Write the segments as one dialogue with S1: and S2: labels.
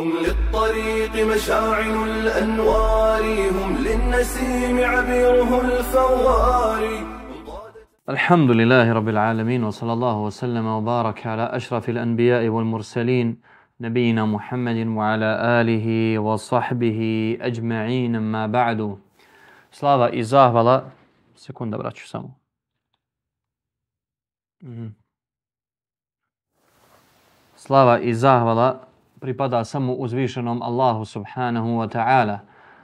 S1: هم للطريق مشاعل الأنوار هم للنسيم عبيره الفوار.
S2: الحمد لله رب العالمين وصلى الله وسلم وبارك على أشرف الأنبياء والمرسلين نبينا محمد وعلى آله وصحبه أجمعين. ما بعد Slava i zahvala, sekunda braću samo. Slava i zahvala pripada samo uzvišenom Allahu subhanahu wa ta'ala.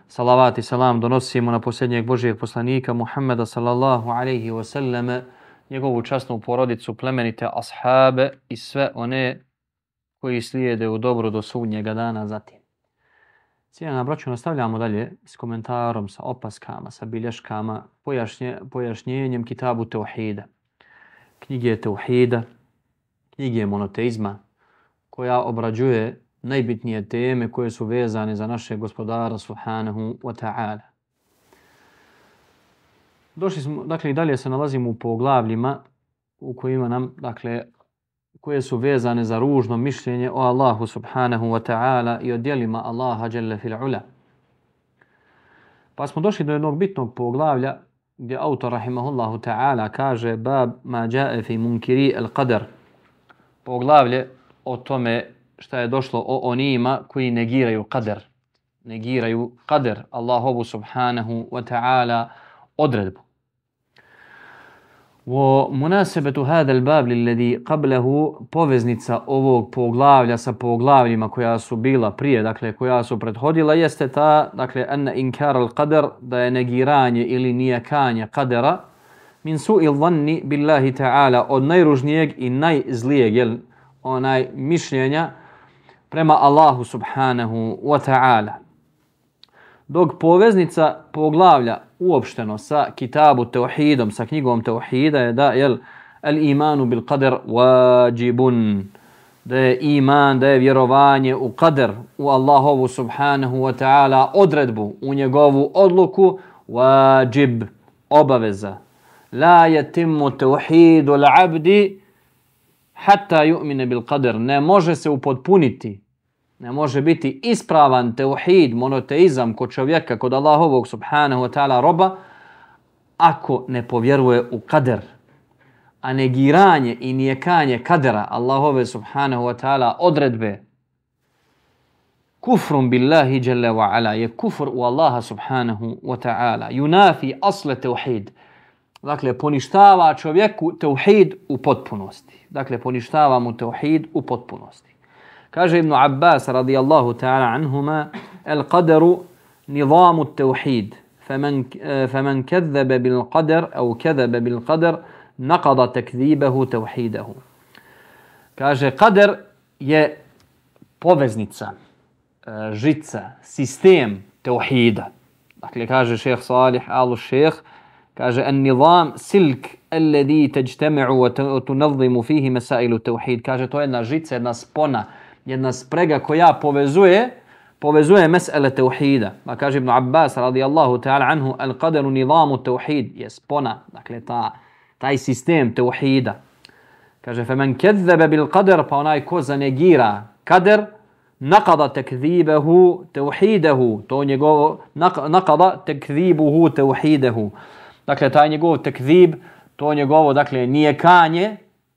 S2: Salavat i salam donosimo na posljednjeg Božijeg poslanika Muhammeda sallallahu alaihi wa sallam, njegovu časnu porodicu, plemenite ashabe i sve one koji slijede u dobru do sudnjega dana zatim. Cijena braću, nastavljamo dalje s komentarom, sa opaskama, sa bilješkama, pojašnje, pojašnjenjem kitabu Teuhida. Knjige Teuhida, knjige monoteizma, koja obrađuje najbitnije teme koje su vezane za naše gospodara Subhanahu wa ta'ala. Došli smo, dakle, i dalje se nalazimo u poglavljima u kojima nam, dakle, koje su vezane za ružno mišljenje o Allahu subhanahu wa ta'ala i o dijelima Allaha jalla fil ula. Pa smo došli do jednog bitnog poglavlja gdje autor rahimahullahu ta'ala kaže bab ma jae fi munkiri al qadar. Poglavlje o tome šta je došlo o onima koji negiraju qadar. Negiraju qadar Allahovu subhanahu wa ta'ala odredbu. ومناسبة هذا الباب للذي قبله poveznica ovog poglavlja sa poglavljima koja su bila prije, dakle koja su prethodila, jeste ta, dakle, anna inkar al-qadar, da je negiranje ili nijakanje qadara, min su'il dhanni billahi ta'ala, od najružnijeg i najzlijeg, jel, onaj mišljenja prema Allahu subhanahu wa ta'ala. Dok poveznica poglavlja uopšteno sa kitabu teuhidom, sa knjigom teuhida je da jel, al imanu bil qadar wajibun, da je iman, da je vjerovanje u qadar, u Allahovu subhanahu wa ta'ala odredbu, u njegovu odluku, wajib, obaveza. La yatimmu teuhidu l'abdi hatta ju'mine bil qadar. Ne može se upotpuniti ne može biti ispravan teuhid, monoteizam kod čovjeka, kod Allahovog subhanahu wa ta'ala roba, ako ne povjeruje u kader. A negiranje i nijekanje kadera Allahove subhanahu wa ta'ala odredbe kufrum billahi jalla wa ala je kufr u Allaha subhanahu wa ta'ala. Yunafi asle teuhid. Dakle, poništava čovjeku teuhid u potpunosti. Dakle, poništava mu teuhid u potpunosti. Kaže ابن عباس رضي الله تعالى عنهما القدر نظام التوحيد. فمن آه، فمن كذب بالقدر أو كذب بالقدر نقض تكذيبه توحيده. كاجي قدر يا povezница جيتسا систем توحيدا dakle الشيخ صالح قال الشيخ كاجي النظام سلك الذي تجتمع وتنظم فيه مسائل التوحيد كاجي تو една جيتسا една спона jedna sprega koja povezuje povezuje mesele tauhida. Pa kaže Ibn Abbas radijallahu ta'ala anhu al qadaru nizamu tauhid je spona, dakle ta, taj sistem tauhida. Kaže fa man bil qadar pa onaj ko zanegira kader naqada tekzibehu tauhidahu to njegovo naqada tekzibuhu tauhidahu. Dakle taj njegov tekzib, to njegovo dakle nije kanje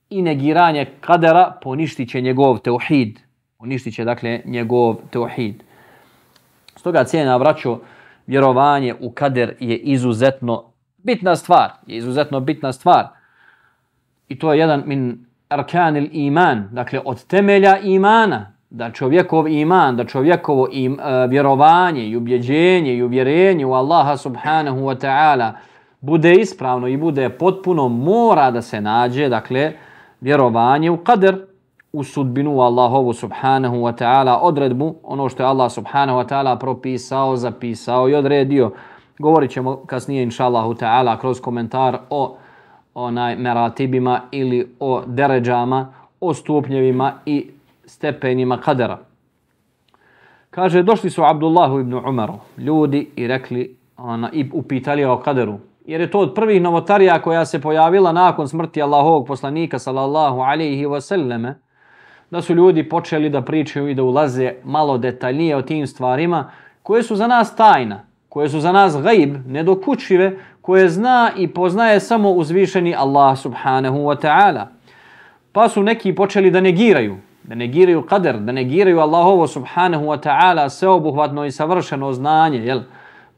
S2: i negiranje kadera poništiće njegov tauhid uništit će dakle njegov teuhid. Stoga cijena vraćo vjerovanje u kader je izuzetno bitna stvar, je izuzetno bitna stvar. I to je jedan min arkanil iman, dakle od temelja imana, da čovjekov iman, da čovjekovo im, uh, vjerovanje i ubjeđenje i uvjerenje u Allaha subhanahu wa ta'ala bude ispravno i bude potpuno, mora da se nađe, dakle, vjerovanje u kader, u sudbinu Allahovu subhanahu wa ta'ala odredbu, ono što je Allah subhanahu wa ta'ala propisao, zapisao i odredio. Govorit ćemo kasnije inša Allahu ta'ala kroz komentar o onaj meratibima ili o deređama, o stupnjevima i stepenima kadera. Kaže, došli su Abdullahu ibn Umaru, ljudi i rekli, ona, i upitali o kaderu. Jer je to od prvih novotarija koja se pojavila nakon smrti Allahovog poslanika sallallahu alaihi wasallame, da su ljudi počeli da pričaju i da ulaze malo detaljnije o tim stvarima koje su za nas tajna, koje su za nas gaib, nedokućive, koje zna i poznaje samo uzvišeni Allah subhanahu wa ta'ala. Pa su neki počeli da negiraju, da negiraju kader, da negiraju Allahovo subhanahu wa ta'ala sveobuhvatno i savršeno znanje, jel?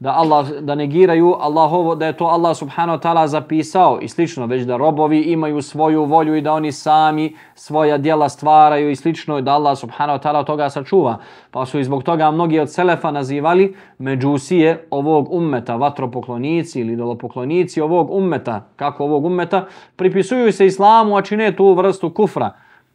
S2: Da Allah da negiraju Allahovo da je to Allah subhanahu wa taala zapisao i slično već da robovi imaju svoju volju i da oni sami svoja djela stvaraju i slično da Allah subhanahu wa taala toga sačuva. Pa su i zbog toga mnogi od selefa nazivali međusije ovog ummeta vatropoklonici ili idolopoklonici ovog ummeta. Kako ovog ummeta? Pripisuju se islamu a čine tu vrstu kufra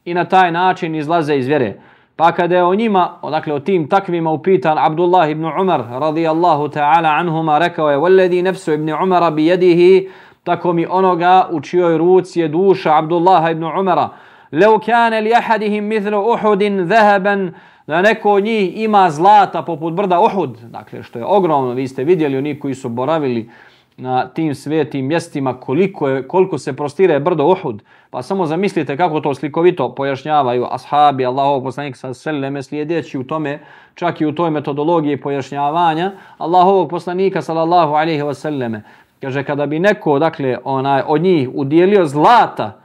S2: i na taj način izlaze iz vjere. Pa kada je o njima, dakle o tim takvima upitan Abdullah ibn Umar radijallahu ta'ala anhuma rekao je وَالَّذِي نَفْسُ ibn Umara بِيَدِهِ tako mi onoga u čijoj ruci je duša Abdullah ibn Umara لَوْ كَانَ لِيَحَدِهِمْ مِثْلُ أُحُدٍ ذَهَبًا da neko od njih ima zlata poput brda Uhud, dakle što je ogromno, vi ste vidjeli oni koji su boravili na tim svetim mjestima koliko, je, koliko se prostire brdo Uhud. Pa samo zamislite kako to slikovito pojašnjavaju ashabi Allahov poslanik sa selleme slijedeći u tome, čak i u toj metodologiji pojašnjavanja Allahovog poslanika sallallahu alaihi wa selleme. Kaže kada bi neko dakle onaj od njih udjelio zlata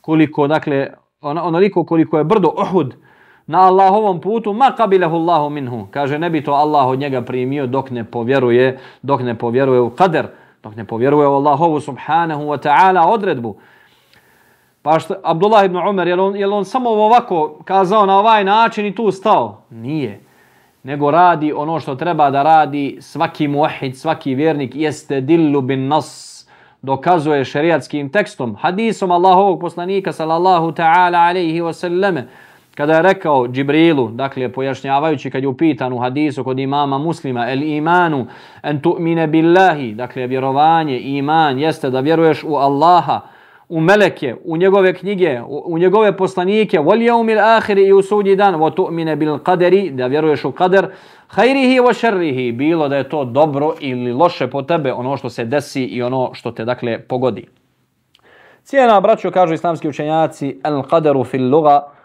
S2: koliko dakle on, onoliko koliko je brdo Uhud na Allahovom putu ma qabilahu Allahu minhu. Kaže ne bi to Allah od njega primio dok ne povjeruje, dok ne povjeruje u kader dok ne povjeruje u Allahovu subhanahu wa ta'ala odredbu. Pa što Abdullah ibn Umar, je on, je on samo ovako kazao na ovaj način i tu stao? Nije. Nego radi ono što treba da radi svaki muahid, svaki vjernik, jeste dillu bin nas, dokazuje šerijatskim tekstom, hadisom Allahovog poslanika sallallahu ta'ala alaihi wa sallame, kada je rekao Džibrilu, dakle pojašnjavajući kad je upitan u hadisu kod imama muslima, el imanu en tu'mine billahi, dakle vjerovanje, iman, jeste da vjeruješ u Allaha, u meleke, u njegove knjige, u, u njegove poslanike, wal yawmil akhir i u sudnji dan, wa tu'mine bil qadari, da vjeruješ u kader, khairihi wa sharrihi, bilo da je to dobro ili loše po tebe, ono što se desi i ono što te dakle pogodi. Cijena, braćo, kažu islamski učenjaci, al qadaru fil luga,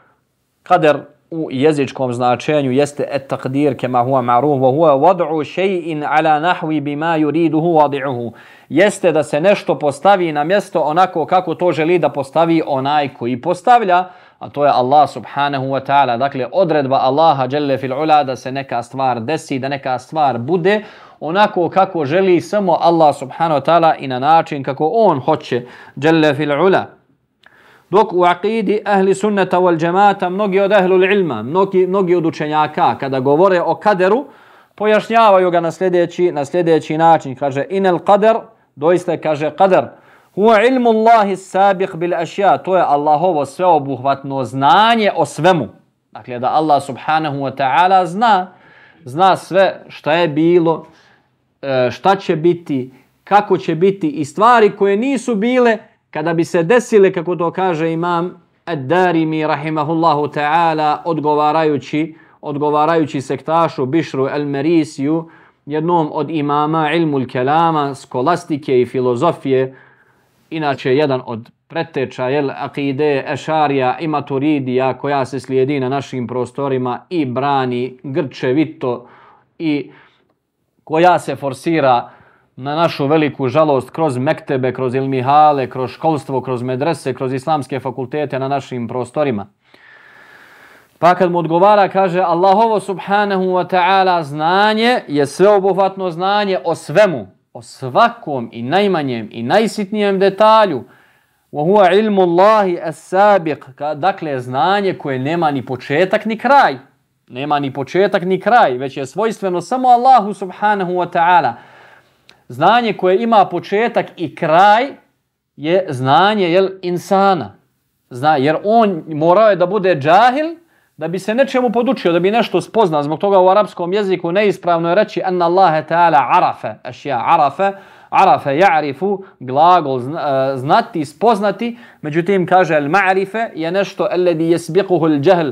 S2: Kader u jezičkom značenju jeste et takdir kema huwa ma'ruf wa huwa wad'u shay'in ala nahwi bima yuriduhu wadi'uhu. Jeste da se nešto postavi na mjesto onako kako to želi da postavi onaj koji postavlja a to je Allah subhanahu wa ta'ala. Dakle odredba Allaha jalla fil ula da se neka stvar desi da neka stvar bude onako kako želi samo Allah subhanahu wa ta'ala i na način kako on hoće jalla fil ula. Dok u akidi ahli sunneta wal džemata, mnogi od ahlul ilma, mnogi, mnogi od učenjaka, kada govore o kaderu, pojašnjavaju ga na sljedeći, na sljedeći način. Kaže, inel kader, doista kaže kader, huwa ilmu Allahi sabiq bil ašja, to je Allahovo sveobuhvatno znanje o svemu. Dakle, da Allah subhanahu wa ta'ala zna, zna sve šta je bilo, e, šta će biti, kako će biti i stvari koje nisu bile, kada bi se desile, kako to kaže imam Ad-Darimi, rahimahullahu ta'ala, odgovarajući, odgovarajući sektašu Bišru el-Merisiju, jednom od imama ilmul kelama, skolastike i filozofije, inače jedan od preteča jel, akide Ešarija i Maturidija koja se slijedi na našim prostorima i brani grčevito i koja se forsira na našu veliku žalost kroz mektebe, kroz ilmihale, kroz školstvo, kroz medrese, kroz islamske fakultete na našim prostorima. Pa kad mu odgovara, kaže Allahovo subhanahu wa ta'ala znanje je sveobuhvatno znanje o svemu, o svakom i najmanjem i najsitnijem detalju. Wa huwa ilmu Allahi as-sabiq, dakle znanje koje nema ni početak ni kraj. Nema ni početak ni kraj, već je svojstveno samo Allahu subhanahu wa ta'ala znanje koje ima početak i kraj je znanje jel, insana. Zna, jer on morao je da bude džahil da bi se nečemu podučio, da bi nešto spoznao. Zbog toga u arapskom jeziku neispravno je reći anna Allahe ta'ala arafe, ašja arafe, arafe ja'rifu, glagol e, znati, spoznati. Međutim, kaže al ma'rife je nešto alladhi jesbiquhu al jahl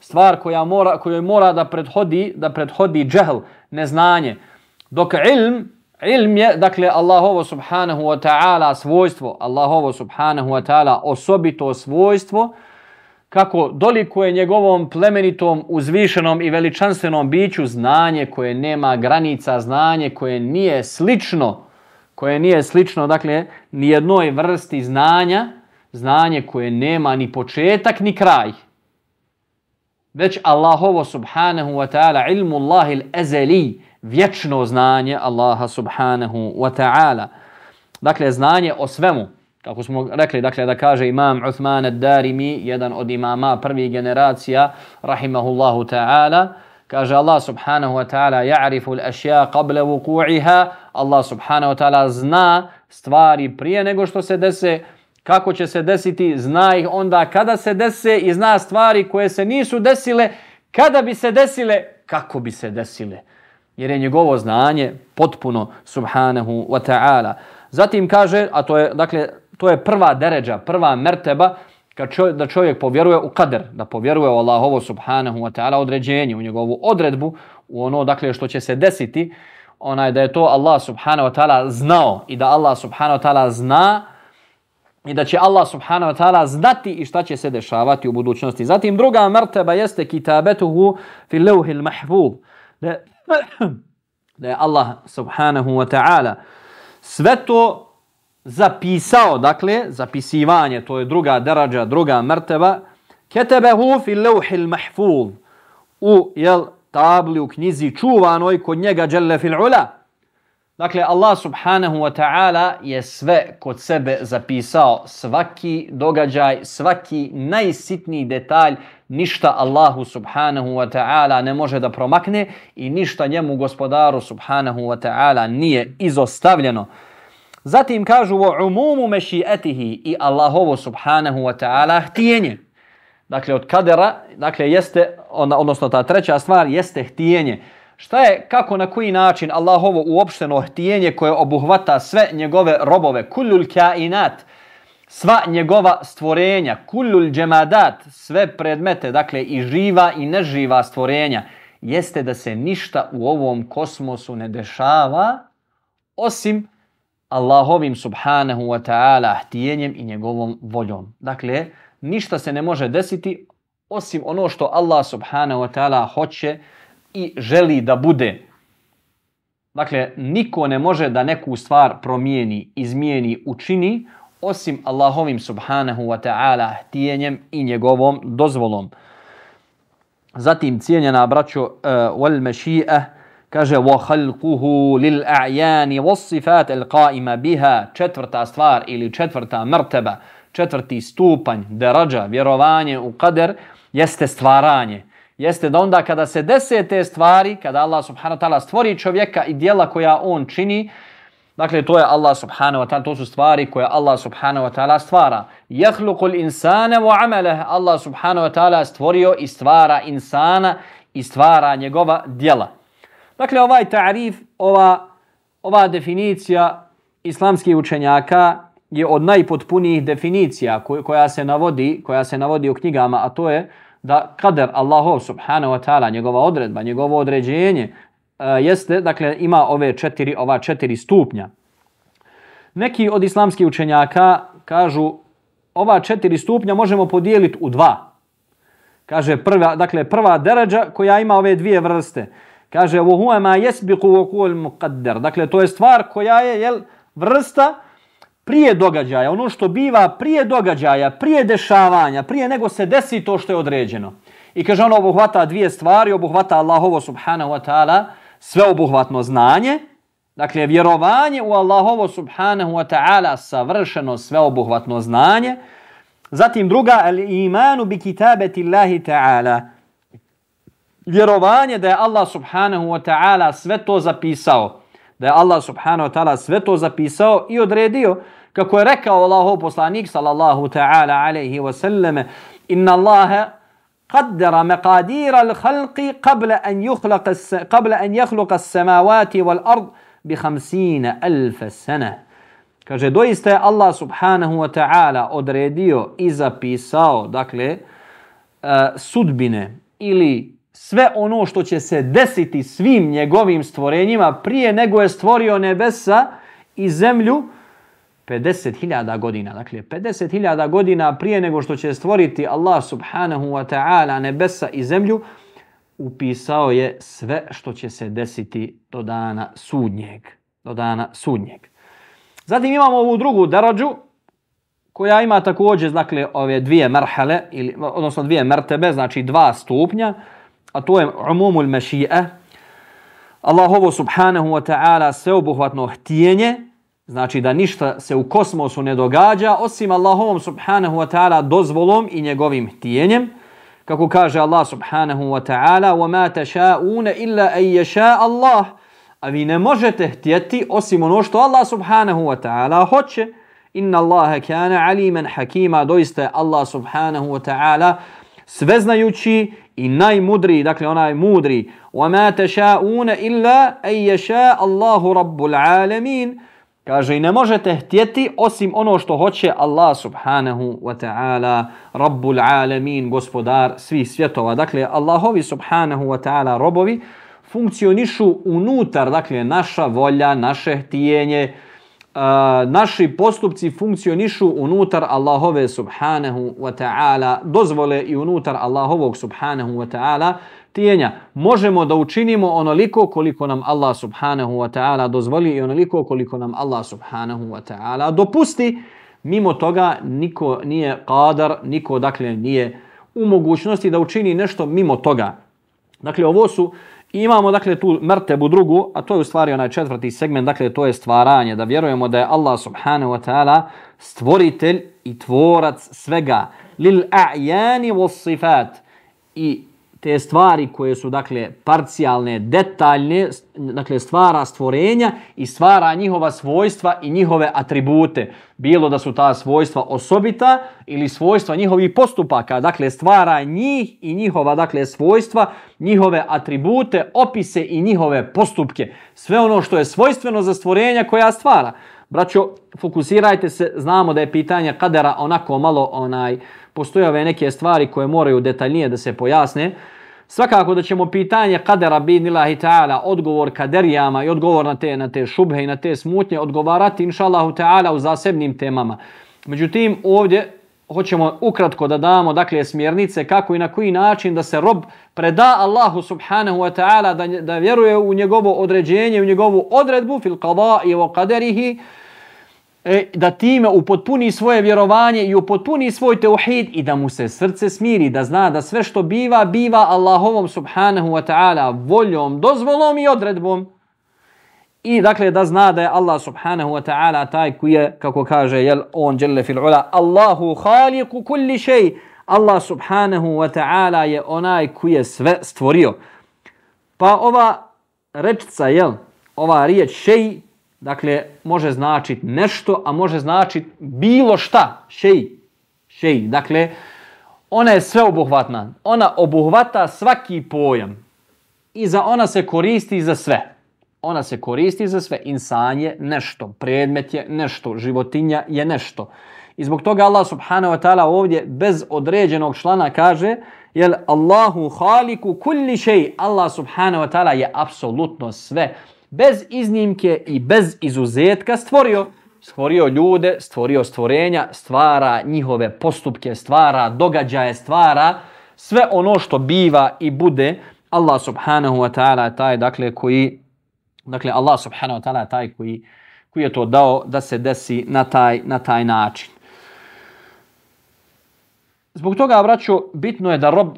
S2: stvar koja mora, kojoj mora da prethodi, da prethodi džahl, neznanje. Dok ilm, Ilm je, dakle, Allahovo subhanahu wa ta'ala svojstvo, Allahovo subhanahu wa ta'ala osobito svojstvo, kako dolikuje njegovom plemenitom, uzvišenom i veličanstvenom biću znanje koje nema granica, znanje koje nije slično, koje nije slično, dakle, ni jednoj vrsti znanja, znanje koje nema ni početak ni kraj. Već Allahovo subhanahu wa ta'ala ilmu Allahil ezeli, vječno znanje Allaha subhanahu wa ta'ala. Dakle, znanje o svemu, kako smo rekli, dakle, da kaže imam Uthman ad-Darimi, jedan od imama prvih generacija, rahimahullahu ta'ala, kaže Allah subhanahu wa ta'ala, ja'rifu l-ašja qabla vuku'iha, Allah subhanahu wa ta'ala zna stvari prije nego što se dese, kako će se desiti, zna ih onda kada se dese i zna stvari koje se nisu desile, kada bi se desile, kako bi se desile. Jer je njegovo znanje potpuno subhanahu wa ta'ala. Zatim kaže, a to je, dakle, to je prva deređa, prva merteba, kad čovjek, da čovjek povjeruje u kader, da povjeruje u Allahovo subhanahu wa ta'ala određenje, u njegovu odredbu, u ono dakle što će se desiti, onaj da je to Allah subhanahu wa ta'ala znao i da Allah subhanahu wa ta'ala zna i da će Allah subhanahu wa ta'ala znati i šta će se dešavati u budućnosti. Zatim druga merteba jeste kitabetuhu fil levhil mahfuz. Da, je Allah subhanahu wa ta'ala sve to zapisao, dakle, zapisivanje, to je druga derađa, druga mrteba, ketebehu fil levhil mahfuz, u jel, tabli, u knjizi čuvanoj kod njega dželle fil ula. Dakle, Allah subhanahu wa ta'ala je sve kod sebe zapisao, svaki događaj, svaki najsitniji detalj, ništa Allahu subhanahu wa ta'ala ne može da promakne i ništa njemu gospodaru subhanahu wa ta'ala nije izostavljeno. Zatim kažu o umumu mešijetihi i Allahovo subhanahu wa ta'ala htijenje. Dakle, od kadera, dakle, jeste, odnosno ta treća stvar, jeste htijenje. Šta je, kako, na koji način Allahovo uopšteno htijenje koje obuhvata sve njegove robove, kullul kainat, sva njegova stvorenja, kullul džemadat, sve predmete, dakle, i živa i neživa stvorenja, jeste da se ništa u ovom kosmosu ne dešava, osim Allahovim subhanahu wa ta'ala htijenjem i njegovom voljom. Dakle, ništa se ne može desiti osim ono što Allah subhanahu wa ta'ala hoće i želi da bude. Dakle, niko ne može da neku stvar promijeni, izmijeni, učini osim Allahovim subhanahu wa ta'ala htijenjem i njegovom dozvolom. Zatim cijenjena braćo uh, wal mashi'a kaže wa khalquhu lil a'yan was sifat al qa'ima biha četvrta stvar ili četvrta mrteba četvrti stupanj derađa vjerovanje u kader jeste stvaranje jeste da onda kada se dese te stvari kada Allah subhanahu wa ta'ala stvori čovjeka i djela koja on čini Dakle, to je Allah subhanahu wa ta'ala, to su stvari koje Allah subhanahu wa ta'ala stvara. Jahluku l'insane wa amaleh. Allah subhanahu wa ta'ala stvorio i stvara insana i stvara njegova djela. Dakle, ovaj ta'rif, ova, ova definicija islamskih učenjaka je od najpotpunijih definicija koja se navodi koja se navodi u knjigama, a to je da kader Allahov subhanahu wa ta'ala, njegova odredba, njegovo određenje, e, jeste, dakle, ima ove četiri, ova četiri stupnja. Neki od islamskih učenjaka kažu ova četiri stupnja možemo podijeliti u dva. Kaže prva, dakle, prva deređa koja ima ove dvije vrste. Kaže, huwa ma yasbiqu wuqul muqaddar. Dakle, to je stvar koja je jel, vrsta prije događaja, ono što biva prije događaja, prije dešavanja, prije nego se desi to što je određeno. I kaže, ono obuhvata dvije stvari, obuhvata Allahovo subhanahu wa ta'ala, sveobuhvatno znanje, dakle, vjerovanje u Allahovo subhanahu wa ta'ala, savršeno sveobuhvatno znanje, Zatim druga, al imanu bi kitabeti Allahi ta'ala vjerovanje da je Allah subhanahu wa ta'ala sve to zapisao. Da je Allah subhanahu wa ta'ala sve to zapisao i odredio. Kako je rekao Allahov poslanik sallallahu ta'ala alaihi wa sallam inna Allahe قدر مقادير الخلق قبل أن يخلق قبل أن يخلق السماوات والأرض بخمسين ألف سنة Kaže, doista je Allah subhanahu wa ta'ala odredio i zapisao, dakle, uh, sudbine ili sve ono što će se desiti svim njegovim stvorenjima prije nego je stvorio nebesa i zemlju 50.000 godina. Dakle, 50.000 godina prije nego što će stvoriti Allah subhanahu wa ta'ala nebesa i zemlju, upisao je sve što će se desiti do dana sudnjeg. Do dana sudnjeg. Zatim imamo ovu drugu darađu, koja ima također dakle, ove dvije merhale, ili, odnosno dvije mertebe, znači dva stupnja, a to je umumul mešije, Allahovo subhanahu wa ta'ala sveobuhvatno htijenje, znači da ništa se u kosmosu ne događa, osim Allahovom subhanahu wa ta'ala dozvolom i njegovim htjenjem, kako kaže Allah subhanahu wa ta'ala وَمَا تَشَاءُونَ إِلَّا أَنْ يَشَاءَ اللَّهِ A vi ne možete htjeti osim ono što Allah subhanahu wa ta'ala hoće. Inna Allahe kana aliman hakima. Doista je Allah subhanahu wa ta'ala sveznajući i najmudri, dakle onaj mudri. وَمَا تَشَاءُونَ إِلَّا أَنْ يَشَاءَ اللَّهُ رَبُّ الْعَالَمِينَ Kaže i ne možete htjeti osim ono što hoće Allah subhanahu wa ta'ala. Rabbul alamin, gospodar svih svjetova. Dakle, Allahovi subhanahu wa ta'ala robovi funkcionišu unutar, dakle, naša volja, naše htijenje, uh, naši postupci funkcionišu unutar Allahove subhanahu wa ta'ala. Dozvole i unutar Allahovog subhanahu wa ta'ala tijenja. Možemo da učinimo onoliko koliko nam Allah subhanahu wa ta'ala dozvoli i onoliko koliko nam Allah subhanahu wa ta'ala dopusti. Mimo toga niko nije kadar, niko dakle nije u mogućnosti da učini nešto mimo toga. Dakle, ovo su, imamo dakle tu mrtebu drugu, a to je u stvari onaj četvrti segment, dakle to je stvaranje, da vjerujemo da je Allah subhanahu wa ta'ala stvoritelj i tvorac svega. Lil a'jani was sifat. I te stvari koje su dakle parcijalne, detaljne, dakle stvara stvorenja i stvara njihova svojstva i njihove atribute. Bilo da su ta svojstva osobita ili svojstva njihovih postupaka, dakle stvara njih i njihova dakle svojstva, njihove atribute, opise i njihove postupke. Sve ono što je svojstveno za stvorenja koja stvara. Braćo, fokusirajte se, znamo da je pitanje kadera onako malo onaj postoje ove neke stvari koje moraju detaljnije da se pojasne. Svakako da ćemo pitanje kadera bin ilahi ta'ala, odgovor kaderijama i odgovor na te, na te šubhe i na te smutnje odgovarati inšallahu ta'ala u zasebnim temama. Međutim, ovdje hoćemo ukratko da damo dakle smjernice kako i na koji način da se rob preda Allahu subhanahu wa ta'ala da, da vjeruje u njegovo određenje, u njegovu odredbu fil qada i wa qadarihi E, da time upotpuni svoje vjerovanje i upotpuni svoj teuhid i da mu se srce smiri, da zna da sve što biva, biva Allahovom subhanahu wa ta'ala voljom, dozvolom i odredbom. I dakle da zna da je Allah subhanahu wa ta'ala taj koji je, kako kaže jel, on djelle fil ula, Allahu haliku kulli šej. Allah subhanahu wa ta'ala je onaj koji je sve stvorio. Pa ova rečca, jel, ova riječ šej, dakle, može značiti nešto, a može značiti bilo šta, šej, šej. Dakle, ona je sveobuhvatna. Ona obuhvata svaki pojam. I za ona se koristi za sve. Ona se koristi za sve. Insan je nešto, predmet je nešto, životinja je nešto. I zbog toga Allah subhanahu wa ta'ala ovdje bez određenog člana kaže jel Allahu haliku kulli šej. Allah subhanahu wa ta'ala je apsolutno sve bez iznimke i bez izuzetka stvorio. Stvorio ljude, stvorio stvorenja, stvara njihove postupke, stvara događaje, stvara sve ono što biva i bude. Allah subhanahu wa ta'ala taj dakle koji dakle Allah subhanahu wa ta'ala taj koji koji je to dao da se desi na taj na taj način. Zbog toga, braćo, bitno je da rob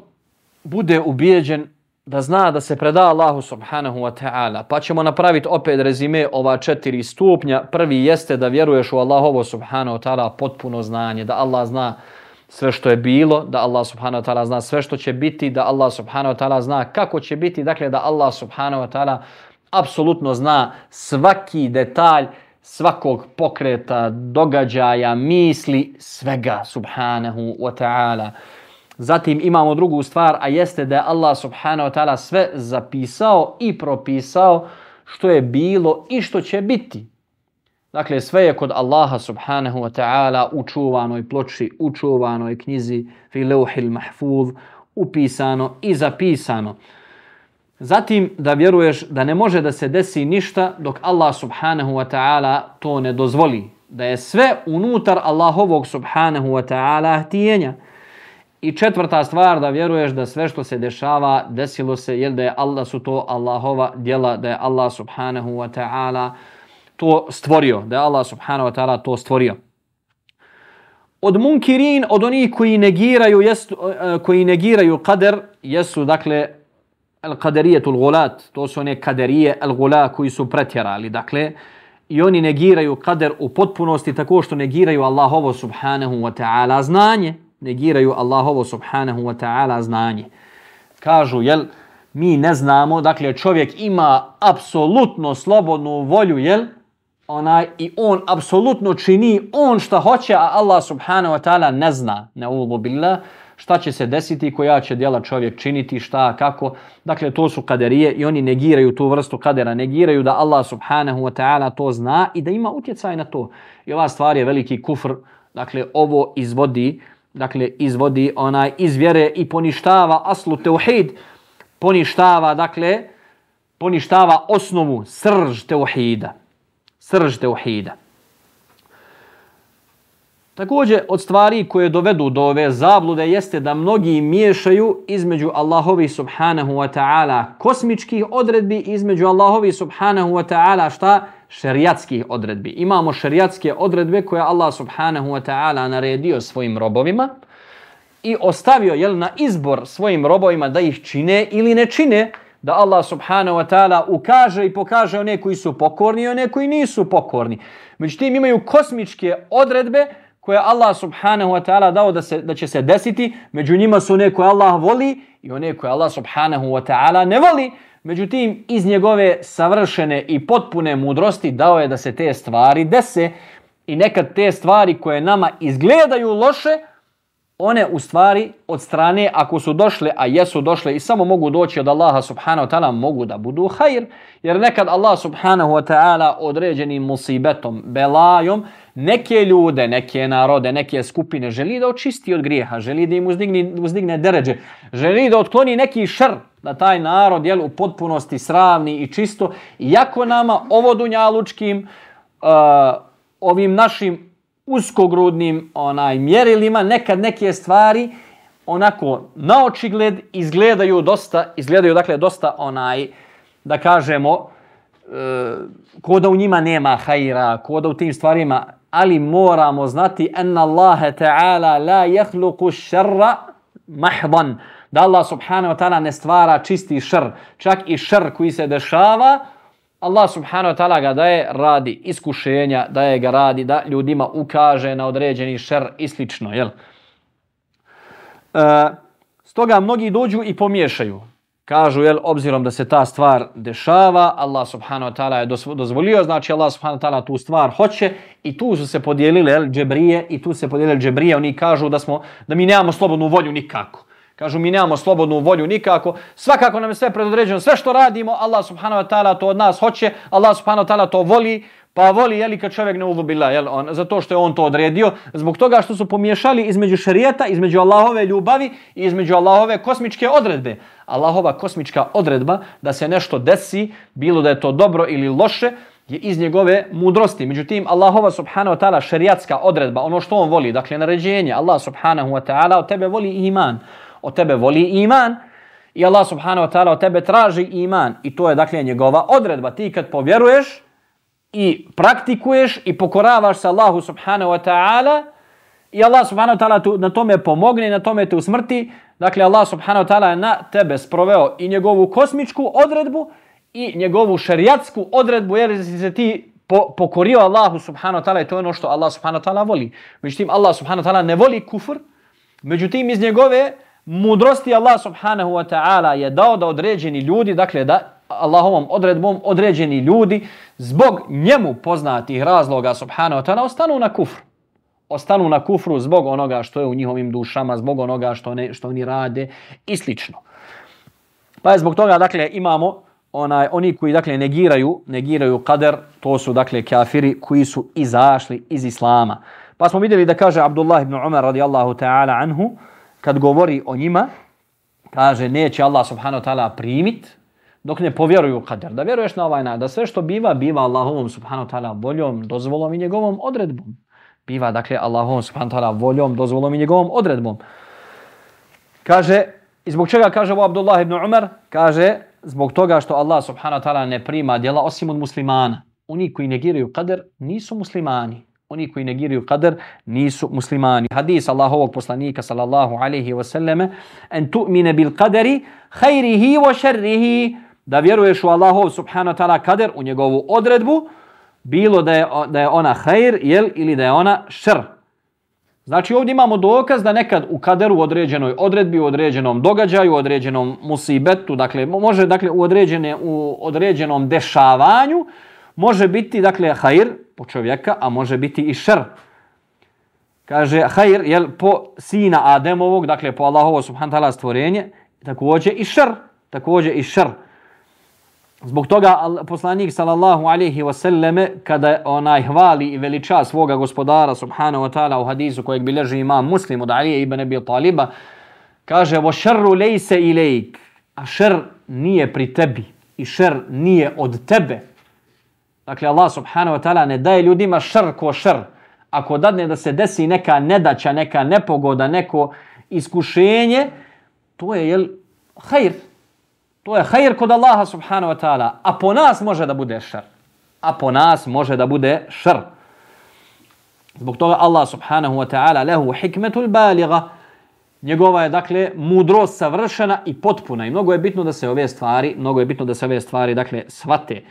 S2: bude ubijeđen da zna da se preda Allahu subhanahu wa ta'ala. Pa ćemo napraviti opet rezime ova četiri stupnja. Prvi jeste da vjeruješ u Allahovo subhanahu wa ta'ala potpuno znanje. Da Allah zna sve što je bilo, da Allah subhanahu wa ta'ala zna sve što će biti, da Allah subhanahu wa ta'ala zna kako će biti. Dakle, da Allah subhanahu wa ta'ala apsolutno zna svaki detalj svakog pokreta, događaja, misli, svega subhanahu wa ta'ala. Zatim imamo drugu stvar, a jeste da je Allah subhanahu wa ta'ala sve zapisao i propisao što je bilo i što će biti. Dakle, sve je kod Allaha subhanahu wa ta'ala u čuvanoj ploči, u čuvanoj knjizi, fi leuhil mahfuz, upisano i zapisano. Zatim da vjeruješ da ne može da se desi ništa dok Allah subhanahu wa ta'ala to ne dozvoli. da je sve unutar Allahovog subhanahu wa ta'ala htijenja. I četvrta stvar da vjeruješ da sve što se dešava desilo se jel da je Allah su to Allahova djela, da je Allah subhanahu wa ta'ala to stvorio, da je Allah subhanahu wa ta'ala to stvorio. Od munkirin, od onih koji negiraju, jesu, eh, koji negiraju kader, jesu dakle al-qadarijetul gulat, to su one kaderije al-gula koji su pretjerali, dakle, i oni negiraju kader u potpunosti tako što negiraju Allahovo subhanahu wa ta'ala znanje, negiraju Allahovo subhanahu wa ta'ala znanje. Kažu, jel, mi ne znamo, dakle čovjek ima apsolutno slobodnu volju, jel, onaj, i on apsolutno čini on šta hoće, a Allah subhanahu wa ta'ala ne zna, ne billah, šta će se desiti, koja će djela čovjek činiti, šta, kako. Dakle, to su kaderije i oni negiraju tu vrstu kadera, negiraju da Allah subhanahu wa ta'ala to zna i da ima utjecaj na to. I ova stvar je veliki kufr, dakle, ovo izvodi, dakle, izvodi onaj iz vjere i poništava aslu teuhid, poništava, dakle, poništava osnovu, srž teuhida. Srž teuhida. Također od stvari koje dovedu do ove zablude jeste da mnogi miješaju između Allahovi subhanahu wa ta'ala kosmičkih odredbi između Allahovi subhanahu wa ta'ala šta? Šerijatskih odredbi. Imamo šerijatske odredbe koje Allah subhanahu wa ta'ala naredio svojim robovima i ostavio jel, na izbor svojim robovima da ih čine ili ne čine da Allah subhanahu wa ta'ala ukaže i pokaže one koji su pokorni i one koji nisu pokorni. Međutim imaju kosmičke odredbe koje Allah subhanahu wa ta'ala dao da, se, da će se desiti, među njima su one koje Allah voli i one koje Allah subhanahu wa ta'ala ne voli. Međutim, iz njegove savršene i potpune mudrosti dao je da se te stvari dese i nekad te stvari koje nama izgledaju loše, one u stvari od strane ako su došle, a jesu došle i samo mogu doći od Allaha subhanahu wa ta'ala, mogu da budu hajr. Jer nekad Allah subhanahu wa ta'ala određenim musibetom, belajom, neke ljude, neke narode, neke skupine želi da očisti od grijeha, želi da im uzdigni, uzdigne deređe, želi da otkloni neki šr, da taj narod jel, u potpunosti sravni i čisto. Iako nama ovo dunjalučkim, uh, ovim našim uskogrudnim onaj mjerilima nekad neke stvari onako na očigled izgledaju dosta izgledaju dakle dosta onaj da kažemo e, ko da u njima nema hajra, ko da u tim stvarima ali moramo znati enna Allahe ta'ala la jehluku šerra mahdan da Allah subhanahu wa ta'ala ne stvara čisti šr čak i šr koji se dešava Allah subhanahu wa ta'ala ga daje radi iskušenja, daje ga radi da ljudima ukaže na određeni šr i slično. Jel? E, stoga mnogi dođu i pomiješaju. Kažu, jel, obzirom da se ta stvar dešava, Allah subhanahu wa ta'ala je dozvolio, znači Allah subhanahu wa ta'ala tu stvar hoće i tu su se podijelili jel, džebrije i tu se podijelili džebrije. Oni kažu da, smo, da mi nemamo slobodnu volju nikako. Kažu mi nemamo slobodnu volju nikako. Svakako nam je sve predodređeno. Sve što radimo, Allah subhanahu wa ta'ala to od nas hoće. Allah subhanahu wa ta'ala to voli. Pa voli je li kad čovjek ne uzubila, jel, on, zato što je on to odredio. Zbog toga što su pomiješali između šarijeta, između Allahove ljubavi i između Allahove kosmičke odredbe. Allahova kosmička odredba da se nešto desi, bilo da je to dobro ili loše, je iz njegove mudrosti. Međutim, Allahova subhanahu wa ta'ala šerijatska odredba, ono što on voli, dakle naređenje, Allah subhanahu wa ta'ala od tebe voli iman od tebe voli iman i Allah subhanahu wa ta'ala od tebe traži iman i to je dakle njegova odredba. Ti kad povjeruješ i praktikuješ i pokoravaš se Allahu subhanahu wa ta'ala i Allah subhanahu wa ta'ala na tome pomogne na tome te usmrti, dakle Allah subhanahu wa ta'ala je na tebe sproveo i njegovu kosmičku odredbu i njegovu šarijatsku odredbu jer si se ti po, pokorio Allahu subhanahu wa ta'ala i to je ono što Allah subhanahu wa ta'ala voli. Međutim, Allah subhanahu wa ta'ala ne voli kufr, međutim iz njegove mudrosti Allah subhanahu wa ta'ala je dao da određeni ljudi, dakle da Allahovom odredbom određeni ljudi zbog njemu poznatih razloga subhanahu wa ta'ala ostanu na kufru. Ostanu na kufru zbog onoga što je u njihovim dušama, zbog onoga što, ne, što oni rade i slično. Pa je zbog toga, dakle, imamo onaj, oni koji, dakle, negiraju, negiraju kader, to su, dakle, kafiri koji su izašli iz Islama. Pa smo vidjeli da kaže Abdullah ibn Umar radijallahu ta'ala anhu, kad govori o njima, kaže neće Allah subhanahu wa ta'ala primit, dok ne povjeruju u kader. Da vjeruješ na ovaj način, da sve što biva, biva Allahovom subhanahu ta'ala voljom, dozvolom i njegovom odredbom. Biva, dakle, Allahom subhanahu ta'ala voljom, dozvolom i njegovom odredbom. Kaže, i zbog čega kaže ovo Abdullah ibn Umar? Kaže, zbog toga što Allah subhanahu ta'ala ne prima djela osim od muslimana. Oni koji negiraju kader nisu muslimani. Oni koji negiraju kader nisu muslimani. Hadis Allahovog poslanika sallallahu alaihi wa sallame en tu'mine bil kaderi hajrihi wa šerrihi da vjeruješ u Allahov subhanahu ta'ala kader u njegovu odredbu bilo da je, da je ona hajr jel, ili da je ona šr. Znači ovdje imamo dokaz da nekad u kaderu u određenoj odredbi, u određenom događaju, u određenom musibetu, dakle može dakle u određene u određenom dešavanju može biti dakle hajr po čovjeka, a može biti i šr. Kaže hajr jel po sina Ademovog, dakle po Allahovo subhanahu ta'ala stvorenje, također i šr, također i šr. Zbog toga poslanik sallallahu alejhi ve selleme kada onaj hvali i veliča svoga gospodara subhanahu wa taala u hadisu kojeg bilježi imam Muslim od Ali ibn Abi Taliba kaže wa sharru laysa ilayk a šer nije pri tebi i šer nije od tebe. Dakle Allah subhanahu wa taala ne daje ljudima šer ko šer. Ako dadne da se desi neka nedaća neka nepogoda neko iskušenje to je jel khair To je hajr kod Allaha subhanahu wa ta'ala. A po nas može da bude šar. A po nas može da bude šar. Zbog toga Allah subhanahu wa ta'ala lehu hikmetul baliga. Njegova je dakle mudrost savršena i potpuna. I mnogo je bitno da se ove stvari, mnogo je bitno da se ove stvari dakle svate.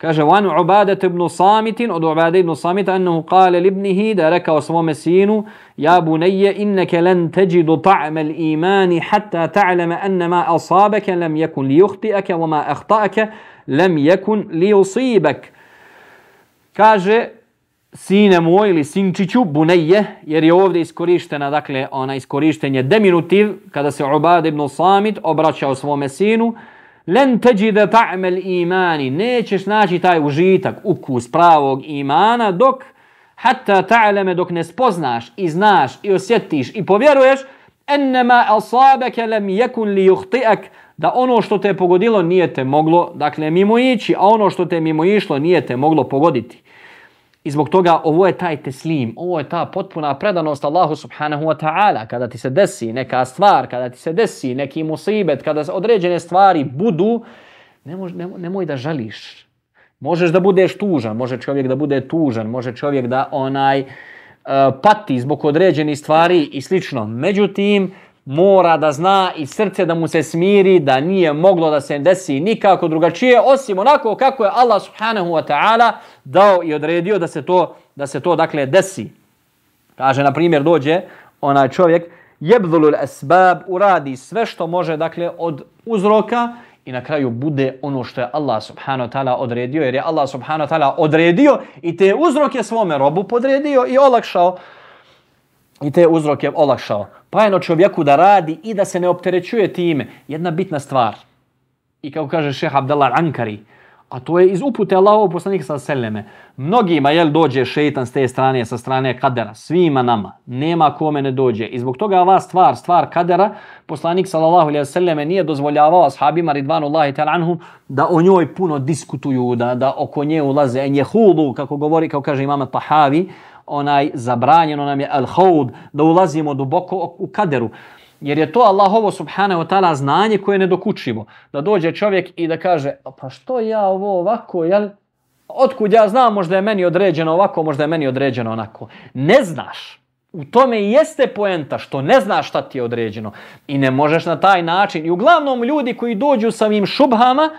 S2: Kaže, van Ubadet ibn Samitin, od Ubadet ibn Samita, ennehu kale libnihi, da je rekao svome sinu, ja bunayya innaka lan tajidu ta'ma al-iman hatta ta'lama anna ma asabaka lam yakun liyukhti'aka wa ma akhta'aka lam yakun liyusibak. Kaže, sine moj ili sinčiću, bunayya, jer je ovdje iskorištena, dakle, ona iskorištenje deminutiv, kada se Ubad ibn Samit obraćao svome sinu, len teđide ta'mel imani, nećeš naći taj užitak, ukus pravog imana, dok hatta ta'leme, dok ne spoznaš i znaš i osjetiš i povjeruješ, ennema asabeke lem jekun li juhtiak, da ono što te pogodilo nije te moglo, dakle, mimo ići, a ono što te mimo išlo nije te moglo pogoditi. I zbog toga ovo je taj teslim, ovo je ta potpuna predanost Allahu subhanahu wa ta'ala. Kada ti se desi neka stvar, kada ti se desi neki musibet, kada se određene stvari budu, nemoj, nemoj, nemoj da žališ. Možeš da budeš tužan, može čovjek da bude tužan, može čovjek da onaj uh, pati zbog određenih stvari i slično. Međutim, mora da zna i srce da mu se smiri da nije moglo da se desi nikako drugačije osim onako kako je Allah subhanahu wa ta'ala dao i odredio da se to da se to dakle desi. Kaže na primjer dođe onaj čovjek yabdhulu al-asbab uradi sve što može dakle od uzroka i na kraju bude ono što je Allah subhanahu wa ta'ala odredio jer je Allah subhanahu wa ta'ala odredio i te uzroke svome robu podredio i olakšao i te uzroke olakšao. Pa jedno čovjeku da radi i da se ne opterećuje time. Jedna bitna stvar. I kako kaže šeha Abdallah Ankari, a to je iz upute Allahov poslanika sa seleme. Mnogima jel dođe šeitan s te strane, sa strane kadera, svima nama. Nema kome ne dođe. I zbog toga ova stvar, stvar kadera, poslanik sallallahu alejhi ve selleme nije dozvoljavao ashabima ridvanullahi ta'ala anhum da o njoj puno diskutuju, da da oko nje ulaze en jehulu, kako govori, kako kaže imam Tahavi, onaj zabranjeno nam je al-haud da ulazimo duboko u kaderu. Jer je to Allahovo subhanahu wa ta'ala znanje koje je nedokučivo. Da dođe čovjek i da kaže, pa što ja ovo ovako, jel? Otkud ja znam, možda je meni određeno ovako, možda je meni određeno onako. Ne znaš. U tome i jeste poenta što ne znaš šta ti je određeno. I ne možeš na taj način. I uglavnom ljudi koji dođu sa ovim šubhama,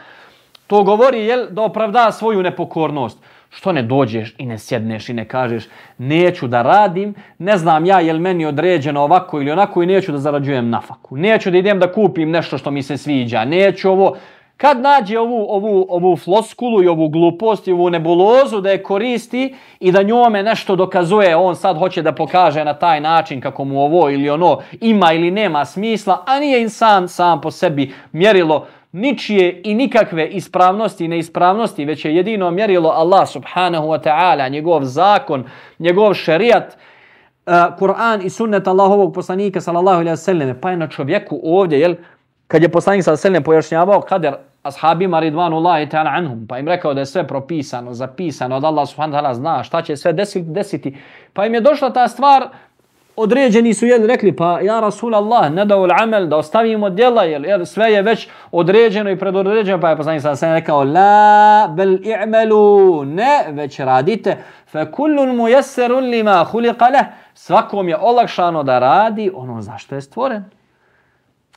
S2: to govori jel, da opravda svoju nepokornost. Što ne dođeš i ne sjedneš i ne kažeš neću da radim, ne znam ja jel meni određeno ovako ili onako i neću da zarađujem nafaku. Neću da idem da kupim nešto što mi se sviđa. Neću ovo... Kad nađe ovu, ovu, ovu floskulu i ovu glupost i ovu nebulozu da je koristi i da njome nešto dokazuje, on sad hoće da pokaže na taj način kako mu ovo ili ono ima ili nema smisla, a nije insan sam po sebi mjerilo ničije i nikakve ispravnosti i neispravnosti, već je jedino mjerilo Allah subhanahu wa ta'ala, njegov zakon, njegov šerijat, uh, Kur'an i sunnet Allahovog poslanika sallallahu alaihi wa sallam, pa je na čovjeku ovdje, jel, kad je poslanik sallallahu alaihi wa sallam pojašnjavao kader, ashabima ridvanullahi ta'ala anhum, pa im rekao da je sve propisano, zapisano, da Allah subhanahu ta'ala zna šta će sve desiti, desiti. Pa im je došla ta stvar, određeni su jedni rekli, pa ja Rasul Allah, ne da ul amel, da ostavimo djela, jer, jer sve je već određeno i predodređeno, pa je poslanik sam rekao, la bel i'melu, ne, već radite, fe kullun mu jeserun lima huliqa leh, svakom je olakšano da radi ono zašto je stvoren.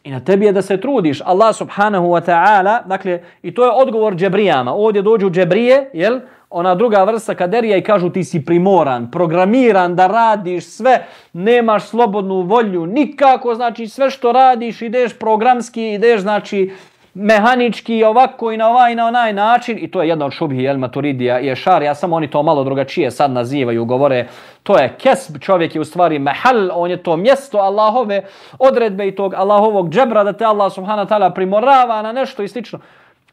S2: I na tebi je da se trudiš. Allah subhanahu wa ta'ala, dakle, i to je odgovor džebrijama. Ovdje dođu džebrije, jel? Ona druga vrsta kaderija i kažu ti si primoran, programiran da radiš sve, nemaš slobodnu volju, nikako, znači sve što radiš ideš programski, ideš, znači, mehanički ovako i na ovaj i na onaj način i to je jedna od šubhi jel maturidija i ja samo oni to malo drugačije sad nazivaju govore to je kesb čovjek je u stvari mehal on je to mjesto Allahove odredbe i tog Allahovog džebra da te Allah subhanahu ta'ala primorava na nešto i slično.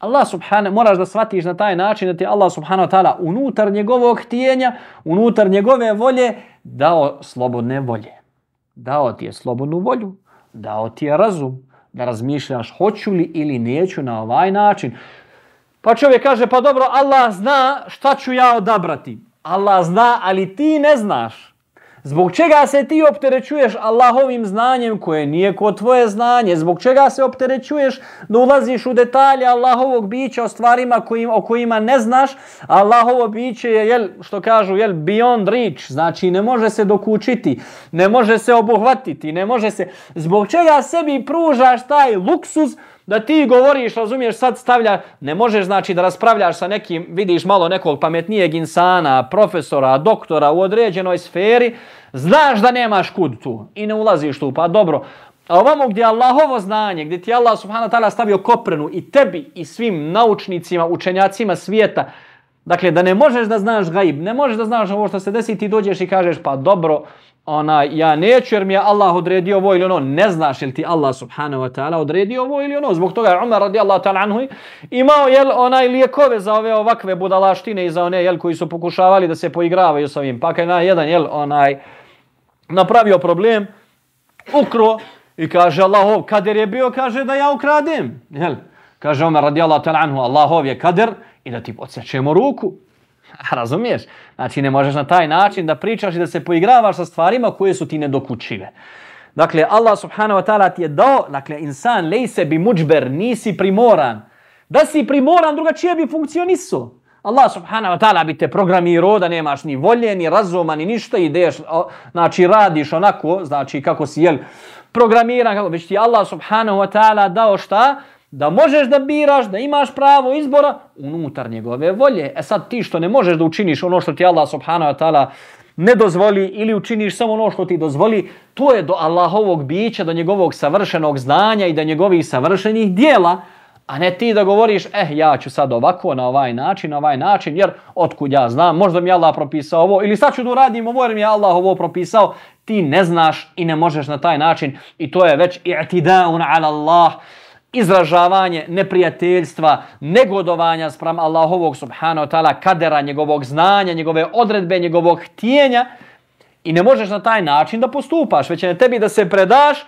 S2: Allah subhanahu moraš da shvatiš na taj način da ti Allah subhanahu ta'ala unutar njegovog htjenja unutar njegove volje dao slobodne volje dao ti je slobodnu volju dao ti je razum da razmišljaš hoću li ili neću na ovaj način. Pa čovjek kaže, pa dobro, Allah zna šta ću ja odabrati. Allah zna, ali ti ne znaš. Zbog čega se ti opterećuješ Allahovim znanjem koje nije ko tvoje znanje? Zbog čega se opterećuješ da ulaziš u detalje Allahovog bića o stvarima kojim, o kojima ne znaš? Allahovo biće je, jel, što kažu, jel, beyond reach, znači ne može se dokučiti, ne može se obuhvatiti, ne može se... Zbog čega sebi pružaš taj luksus da ti govoriš, razumiješ, sad stavlja, ne možeš znači da raspravljaš sa nekim, vidiš malo nekog pametnijeg insana, profesora, doktora u određenoj sferi, znaš da nemaš kud tu i ne ulaziš tu, pa dobro. A ovamo gdje Allahovo znanje, gdje ti Allah subhanahu ta'ala stavio koprenu i tebi i svim naučnicima, učenjacima svijeta, dakle da ne možeš da znaš gaib, ne možeš da znaš ovo što se desi, ti dođeš i kažeš pa dobro, ona, ja neću jer mi je Allah odredio ovo ili ono, ne znaš ili ti Allah subhanahu wa ta'ala odredio ovo ili ono, zbog toga je Umar radijallahu ta'ala anhu imao jel, onaj lijekove za ove ovakve budalaštine i za one jel, koji su pokušavali da se poigravaju s ovim, pa kad na jedan jel, onaj, napravio problem, ukro i kaže Allahov kader je bio, kaže da ja ukradem, jel, kaže Umar radijallahu ta'ala anhu, Allahov je kader i da ti podsjećemo ruku, Razumiješ? Znači ne možeš na taj način da pričaš i da se poigravaš sa stvarima koje su ti nedokučive. Dakle, Allah subhanahu wa ta'ala ti je dao, dakle, insan lejse bi muđber, nisi primoran. Da si primoran, drugačije bi funkcionisu. Allah subhanahu wa ta'ala bi te programirao da nemaš ni volje, ni razuma, ni ništa, ideš, znači radiš onako, znači kako si jel, programiran, kako, već ti Allah subhanahu wa ta'ala dao šta? Da možeš da biraš, da imaš pravo izbora unutar njegove volje. E sad ti što ne možeš da učiniš ono što ti Allah subhanahu wa ta'ala ne dozvoli ili učiniš samo ono što ti dozvoli, to je do Allahovog bića, do njegovog savršenog znanja i do njegovih savršenih dijela, a ne ti da govoriš, eh, ja ću sad ovako, na ovaj način, na ovaj način, jer otkud ja znam, možda mi Allah propisao ovo, ili sad ću da uradim ovo jer mi je Allah ovo propisao, ti ne znaš i ne možeš na taj način i to je već i'tidaun ala Allah, izražavanje neprijateljstva, negodovanja sprem Allahovog subhanahu wa ta'ala kadera, njegovog znanja, njegove odredbe, njegovog htijenja i ne možeš na taj način da postupaš, već je na tebi da se predaš,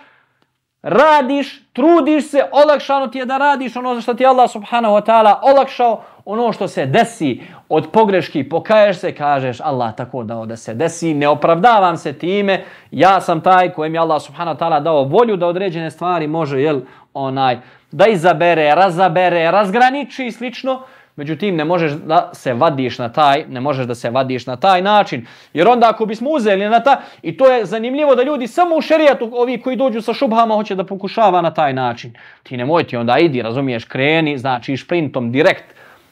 S2: radiš, trudiš se, olakšano ti je da radiš ono što ti Allah subhanahu wa ta'ala olakšao, ono što se desi od pogreški, pokaješ se, kažeš Allah tako dao da se desi, ne opravdavam se time, ja sam taj kojem je Allah subhanahu wa ta'ala dao volju da određene stvari može, jel, onaj, da izabere, razabere, razgraniči i slično, Međutim, ne možeš da se vadiš na taj, ne možeš da se vadiš na taj način. Jer onda ako bismo uzeli na ta, i to je zanimljivo da ljudi samo u šerijatu, ovi koji dođu sa šubhama, hoće da pokušava na taj način. Ti nemoj ti onda idi, razumiješ, kreni, znači šprintom direkt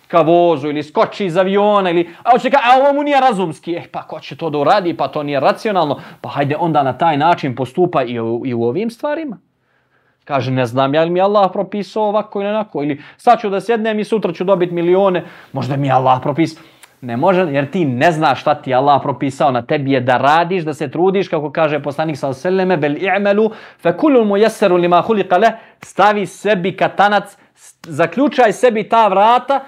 S2: ka vozu ili skoči iz aviona ili a hoće ka, a ovo mu nije razumski. Eh, pa ko će to da uradi, pa to nije racionalno. Pa hajde onda na taj način postupa i u, i u ovim stvarima. Kaže, ne znam, ja li mi Allah propisao ovako ili onako, ili sad ću da sjednem i sutra ću dobiti milione, možda mi Allah propisao. Ne može, jer ti ne znaš šta ti Allah propisao na tebi je da radiš, da se trudiš, kako kaže poslanik sa selleme, bel i'melu, fe kulul mu jeseru lima hulikale, stavi sebi katanac, zaključaj sebi ta vrata,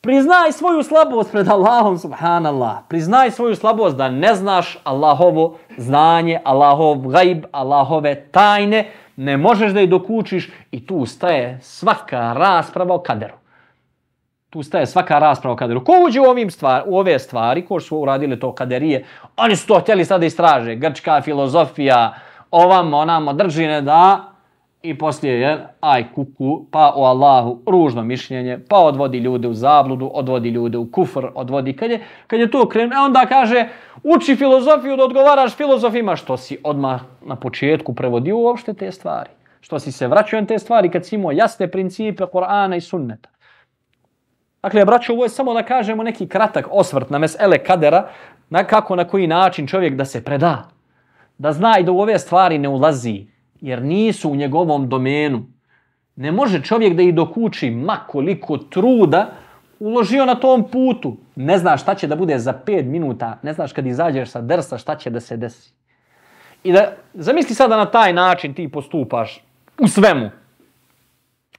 S2: priznaj svoju slabost pred Allahom, subhanallah, priznaj svoju slabost da ne znaš Allahovo znanje, Allahov gajb, Allahove tajne, ne možeš da ih dokučiš i tu staje svaka rasprava o kaderu. Tu staje svaka rasprava o kaderu. Ko uđe u, ovim stvar, u ove stvari, ko su uradili to kaderije, oni su to htjeli sada istraže. Grčka filozofija, ovam, onamo, držine da, i poslije je aj kuku, pa o Allahu ružno mišljenje, pa odvodi ljude u zabludu, odvodi ljude u kufr, odvodi kad je, kad je to krenuo, e onda kaže uči filozofiju da odgovaraš filozofima, što si odmah na početku prevodio uopšte te stvari. Što si se vraćao na te stvari kad si imao jasne principe Korana i Sunneta. Dakle, braćo, ovo je samo da kažemo neki kratak osvrt na mesele kadera, na kako, na koji način čovjek da se preda. Da zna i da u ove stvari ne ulazi, jer nisu u njegovom domenu. Ne može čovjek da ih dokuči makoliko truda uložio na tom putu. Ne znaš šta će da bude za 5 minuta, ne znaš kad izađeš sa drsa šta će da se desi. I da zamisli sada na taj način ti postupaš u svemu.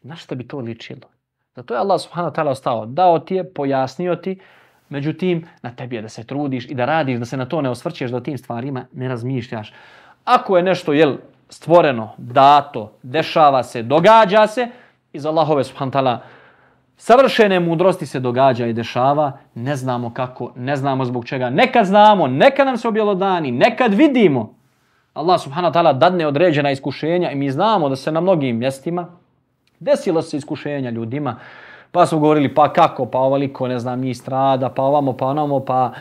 S2: Na šta bi to ličilo? Zato je Allah subhanahu wa ta'ala ostao. Dao ti je, pojasnio ti, međutim, na tebi je da se trudiš i da radiš, da se na to ne osvrćeš, da o tim stvarima ne razmišljaš. Ako je nešto, jel, stvoreno, dato, dešava se, događa se, iz Allahove subhanahu savršene mudrosti se događa i dešava, ne znamo kako, ne znamo zbog čega. Nekad znamo, nekad nam se objelodani, nekad vidimo. Allah subhanahu ta'ala dadne određena iskušenja i mi znamo da se na mnogim mjestima desilo se iskušenja ljudima, pa su govorili pa kako, pa ovoliko, ne znam, njih strada, pa ovamo, pa onamo, pa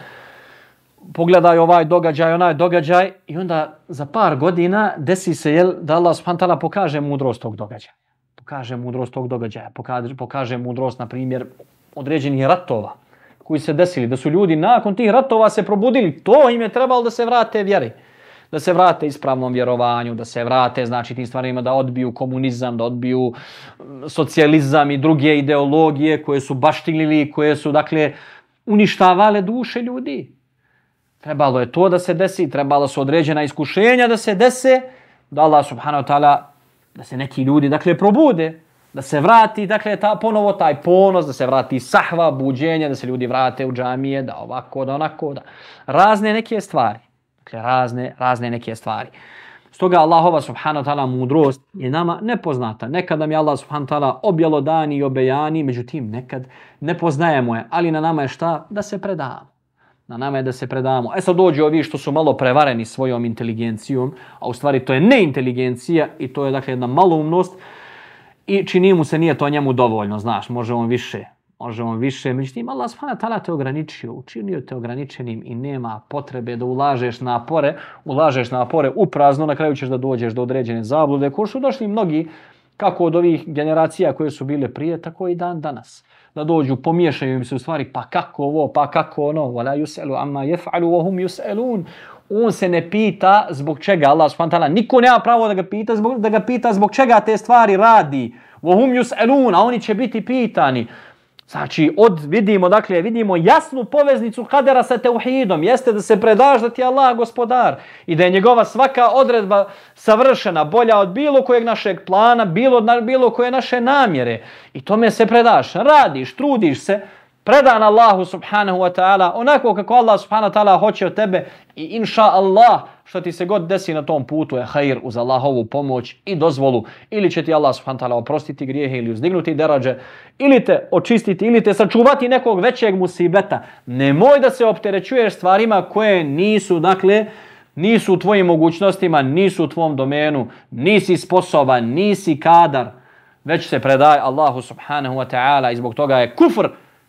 S2: pogledaj ovaj događaj, onaj događaj i onda za par godina desi se jel, da Allah subhanahu ta'ala pokaže mudrost tog događaja. Pokaže mudrost tog događaja, pokaže, pokaže mudrost, na primjer, određenih ratova koji se desili, da su ljudi nakon tih ratova se probudili, to im je trebalo da se vrate vjeri da se vrate ispravnom vjerovanju, da se vrate znači tim stvarima da odbiju komunizam, da odbiju mm, socijalizam i druge ideologije koje su baštinili, koje su dakle uništavale duše ljudi. Trebalo je to da se desi, trebalo su određena iskušenja da se dese, da Allah subhanahu wa ta'ala, da se neki ljudi dakle probude, da se vrati dakle ta ponovo taj ponos, da se vrati sahva, buđenje, da se ljudi vrate u džamije, da ovako, da onako, da razne neke stvari. Dakle, razne, razne neke stvari. Stoga Allahova subhanahu wa ta'ala mudrost je nama nepoznata. Nekad nam je Allah subhanahu wa ta'ala objelodani i obejani, međutim nekad ne poznajemo je. Ali na nama je šta? Da se predamo. Na nama je da se predamo. E sad dođu ovi što su malo prevareni svojom inteligencijom, a u stvari to je neinteligencija i to je dakle jedna maloumnost i čini mu se nije to njemu dovoljno, znaš, može on više Može on više. Međutim, Allah subhanahu wa ta'ala te ograničio, učinio te ograničenim i nema potrebe da ulažeš napore, ulažeš napore uprazno, na kraju ćeš da dođeš do određene zablude, ko su došli mnogi, kako od ovih generacija koje su bile prije, tako i dan danas. Da dođu, pomiješaju im se u stvari, pa kako ovo, pa kako ono, wala yus'alu amma yaf'alu wa hum yus'alun. On se ne pita zbog čega Allah subhanahu wa ta'ala, niko nema pravo da ga pita zbog, da ga pita zbog čega te stvari radi. Wa hum yus'alun, a oni će biti pitani. Znači, od, vidimo, dakle, vidimo jasnu poveznicu kadera sa teuhidom. Jeste da se predaš da ti je Allah gospodar i da je njegova svaka odredba savršena, bolja od bilo kojeg našeg plana, bilo od bilo koje naše namjere. I tome se predaš, radiš, trudiš se, predan Allahu subhanahu wa ta'ala, onako kako Allah subhanahu wa ta'ala hoće od tebe i inša Allah, što ti se god desi na tom putu je hajr uz Allahovu pomoć i dozvolu. Ili će ti Allah subhanahu wa ta'ala oprostiti grijehe ili uzdignuti derađe, ili te očistiti, ili te sačuvati nekog većeg musibeta. Nemoj da se opterećuješ stvarima koje nisu, dakle, nisu u tvojim mogućnostima, nisu u tvom domenu, nisi sposoban, nisi kadar, već se predaj Allahu subhanahu wa ta'ala i zbog toga je kufr,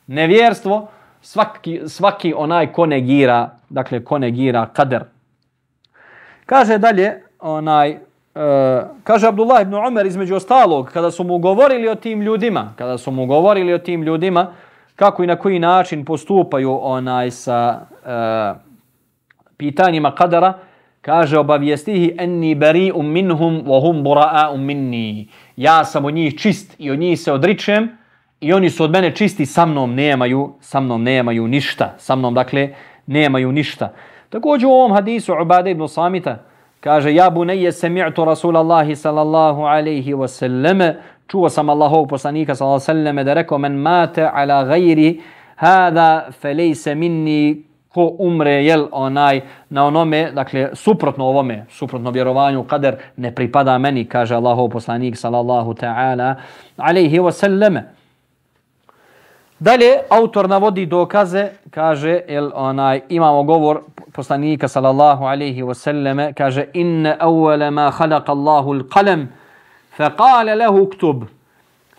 S2: nevjerstvo, svaki, svaki onaj ko negira, dakle ko negira kader. Kaže dalje, onaj, e, kaže Abdullah ibn Umar između ostalog, kada su mu govorili o tim ljudima, kada su mu govorili o tim ljudima, kako i na koji način postupaju onaj sa e, pitanjima kadera, kaže obavijestihi enni bari'um minhum wa hum bura'a'um minni. Ja sam od njih čist i od njih se odričem, i oni su od mene čisti, sa mnom nemaju, sa mnom nemaju ništa. Sa mnom, dakle, nemaju ništa. Također u ovom hadisu Ubade ibn Samita kaže Ja buneje semi'tu Rasulallahi sallallahu alaihi wasallam čuo sam Allahov poslanika sallallahu alaihi da rekao men mate ala gajri hada felejse minni ko umre jel onaj na onome dakle suprotno ovome suprotno vjerovanju kader ne pripada meni kaže Allahov poslanik sallallahu taala alejhi ve selleme Dalje autor navodi dokaze kaže jel onaj imamo govor poslanika sallallahu alejhi ve selleme kaže inna awwala ma khalaqa Allahu al-qalam fa qala lahu uktub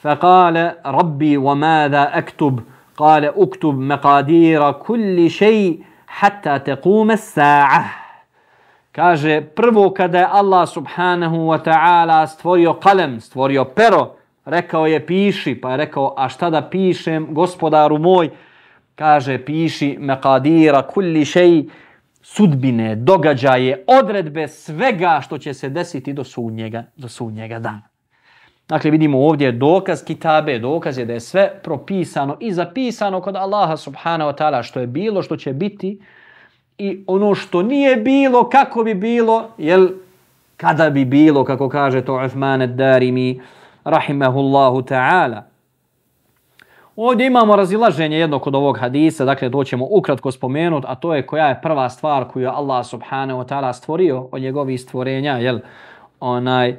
S2: fa qala rabbi wa madha aktub قال اكتب مقادير كل شيء حتى تقوم الساعة kaže prvo kada je Allah subhanahu wa ta'ala stvorio kalem, stvorio pero, rekao je piši, pa je rekao a šta da pišem gospodaru moj, kaže piši meqadira kulli šeji. Sudbine, događaje, odredbe svega što će se desiti do sudnjega, do sudnjega dana. Dakle, vidimo ovdje dokaz kitabe, dokaz je da je sve propisano i zapisano kod Allaha subhanahu wa ta'ala što je bilo, što će biti. I ono što nije bilo, kako bi bilo, jel, kada bi bilo, kako kaže to Uthman ad-Darimi, rahimehullahu ta'ala. Ovdje imamo razilaženje jedno kod ovog hadisa, dakle to ćemo ukratko spomenuti, a to je koja je prva stvar koju je Allah subhanahu wa ta'ala stvorio od njegovih stvorenja, jel, onaj,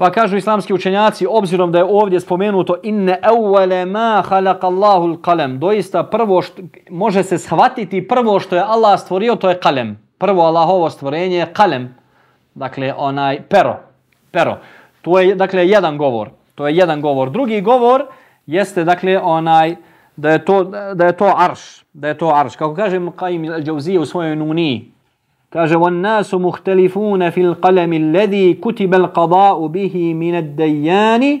S2: Pa kažu islamski učenjaci, obzirom da je ovdje spomenuto inne evvele ma halak Allahu l-kalem, doista prvo što, može se shvatiti prvo što je Allah stvorio, to je kalem. Prvo Allahovo stvorenje je kalem, dakle onaj pero, pero. To je dakle jedan govor, to je jedan govor. Drugi govor jeste dakle onaj da je to, da je to arš, da je to arš. Kako kaže Qaim al-Jawzije u svojoj nuniji, Kaže, وَالنَّاسُ مُخْتَلِفُونَ فِي الْقَلَمِ الَّذِي كُتِبَ الْقَضَاءُ بِهِ مِنَ الدَّيَّانِ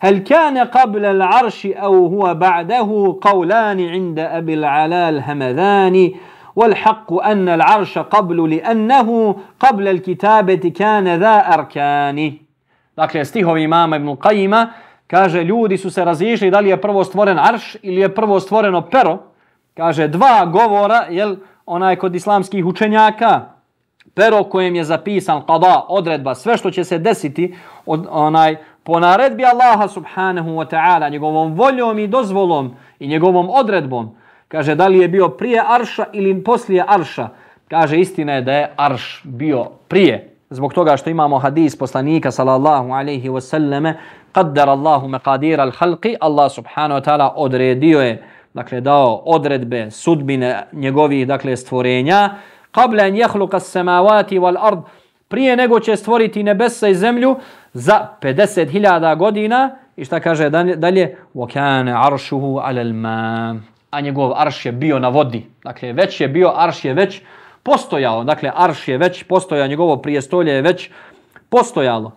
S2: هل كان قبل العرش أو هو بعده قولان عند أبي العلا الهمذان والحق أن العرش قبل لأنه قبل الكتابة كان ذا أركان Dakle, stihovi imama Ibn Qajima kaže, ljudi su se razišli da li je prvo stvoren arš ili je prvo stvoreno pero. Kaže, dva govora, jel, onaj kod islamskih učenjaka, pero kojem je zapisan qada, odredba, sve što će se desiti od, onaj, po naredbi Allaha subhanahu wa ta'ala, njegovom voljom i dozvolom i njegovom odredbom, kaže da li je bio prije arša ili poslije arša, kaže istina je da je arš bio prije. Zbog toga što imamo hadis poslanika sallallahu alaihi wasallame qaddar Allahu meqadir al halqi, Allah subhanahu wa ta'ala odredio je dakle dao odredbe sudbine njegovih dakle stvorenja qabla an yakhluqa as-samawati wal ard prije nego će stvoriti nebesa i zemlju za 50.000 godina. I šta kaže dalje wa kana arshuhu 'ala al-ma. A njegov arš je bio na vodi. Dakle već je bio arš je već postojao dakle arš je već postojao njegovo prijestolje je već postojalo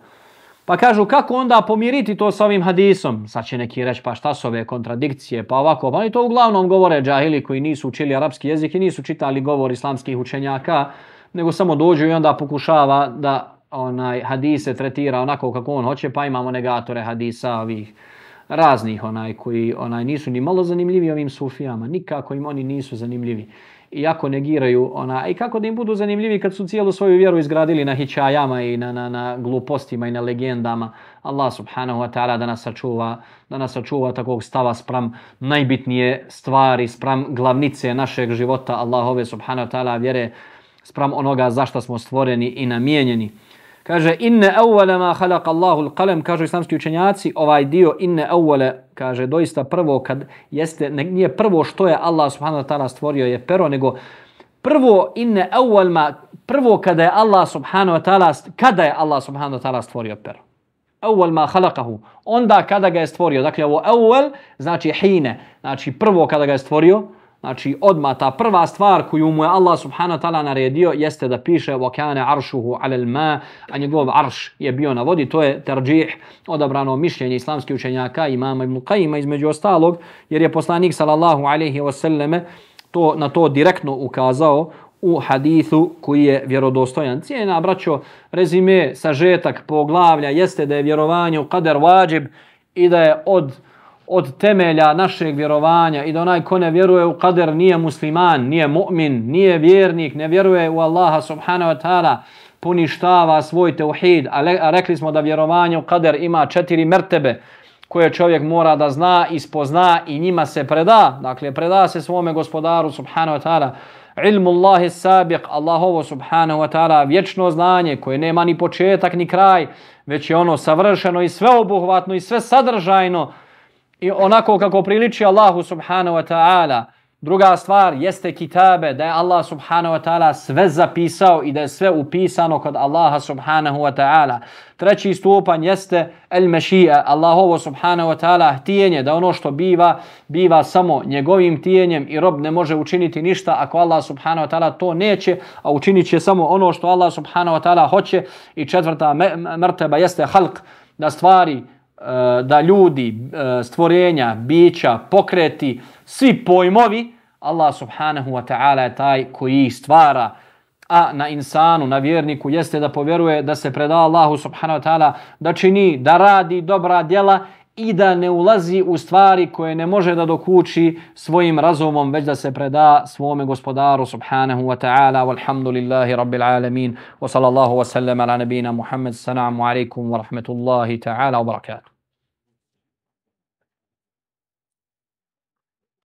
S2: Pa kažu kako onda pomiriti to sa ovim hadisom? Sad će neki reći pa šta su ove kontradikcije, pa ovako. Pa oni to uglavnom govore džahili koji nisu učili arapski jezik i nisu čitali govor islamskih učenjaka, nego samo dođu i onda pokušava da onaj hadise tretira onako kako on hoće, pa imamo negatore hadisa ovih raznih onaj koji onaj nisu ni malo zanimljivi ovim sufijama, nikako im oni nisu zanimljivi iako negiraju ona i kako da im budu zanimljivi kad su cijelu svoju vjeru izgradili na hičajama i na, na, na glupostima i na legendama. Allah subhanahu wa ta'ala da nas sačuva da nas sačuva takvog stava spram najbitnije stvari spram glavnice našeg života. Allahove subhanahu wa ta'ala vjere spram onoga zašto smo stvoreni i namijenjeni. Kaže inne awwala ma khalaqa Allahu al-qalam kaže islamski učenjaci ovaj dio inne awwala kaže doista prvo kad jeste ne, nije prvo što je Allah subhanahu wa taala stvorio je pero nego prvo inne awwal ma prvo kada je Allah subhanahu wa taala kada je Allah subhanahu wa taala stvorio pero. Awwal ma khalaqahu. Onda kada ga je stvorio. Dakle ovo awwal znači hine. Znači prvo kada ga je stvorio Znači, odma ta prva stvar koju mu je Allah subhanahu wa ta'ala naredio jeste da piše وَكَانَ عَرْشُهُ عَلَى الْمَا a njegov arš je bio na vodi. To je terđih odabrano mišljenje islamskih učenjaka imama Ibn Qajima između ostalog, jer je poslanik sallallahu alaihi wasallam to, na to direktno ukazao u hadithu koji je vjerodostojan. Cijena, braćo, rezime, sažetak, poglavlja, jeste da je vjerovanje u kader vađib i da je od od temelja našeg vjerovanja i da onaj ko ne vjeruje u kader nije musliman, nije mu'min, nije vjernik, ne vjeruje u Allaha subhanahu wa ta'ala, poništava svoj teuhid, a, a rekli smo da vjerovanje u kader ima četiri mrtebe koje čovjek mora da zna ispozna i njima se preda. Dakle, preda se svome gospodaru subhanahu wa ta'ala ilmu Allahi sabiq, Allahovo subhanahu wa ta'ala, vječno znanje koje nema ni početak ni kraj, već je ono savršeno i sveobuhvatno i sve sadržajno i onako kako priliči Allahu subhanahu wa ta'ala. Druga stvar jeste kitabe, da je Allah subhanahu wa ta'ala sve zapisao i da je sve upisano kod Allaha subhanahu wa ta'ala. Treći stupanj jeste el mešija, Allahovo subhanahu wa ta'ala htijenje, da ono što biva, biva samo njegovim tijenjem i rob ne može učiniti ništa ako Allah subhanahu wa ta'ala to neće, a učinit će samo ono što Allah subhanahu wa ta'ala hoće. I četvrta mrteba jeste halk, da stvari Eh, da ljudi, eh, stvorenja, bića, pokreti, svi pojmovi, Allah subhanahu wa ta'ala je taj koji ih stvara. A na insanu, na vjerniku, jeste da povjeruje da se preda Allahu subhanahu wa ta'ala, da čini, da radi dobra djela i da ne ulazi u stvari koje ne može da dokuči svojim razumom, već da se preda svome gospodaru subhanahu wa ta'ala. Walhamdulillahi rabbil alamin. Wa sallallahu wa sallam ala nabina Muhammad. Salamu alaikum wa rahmetullahi ta'ala wa barakatuh.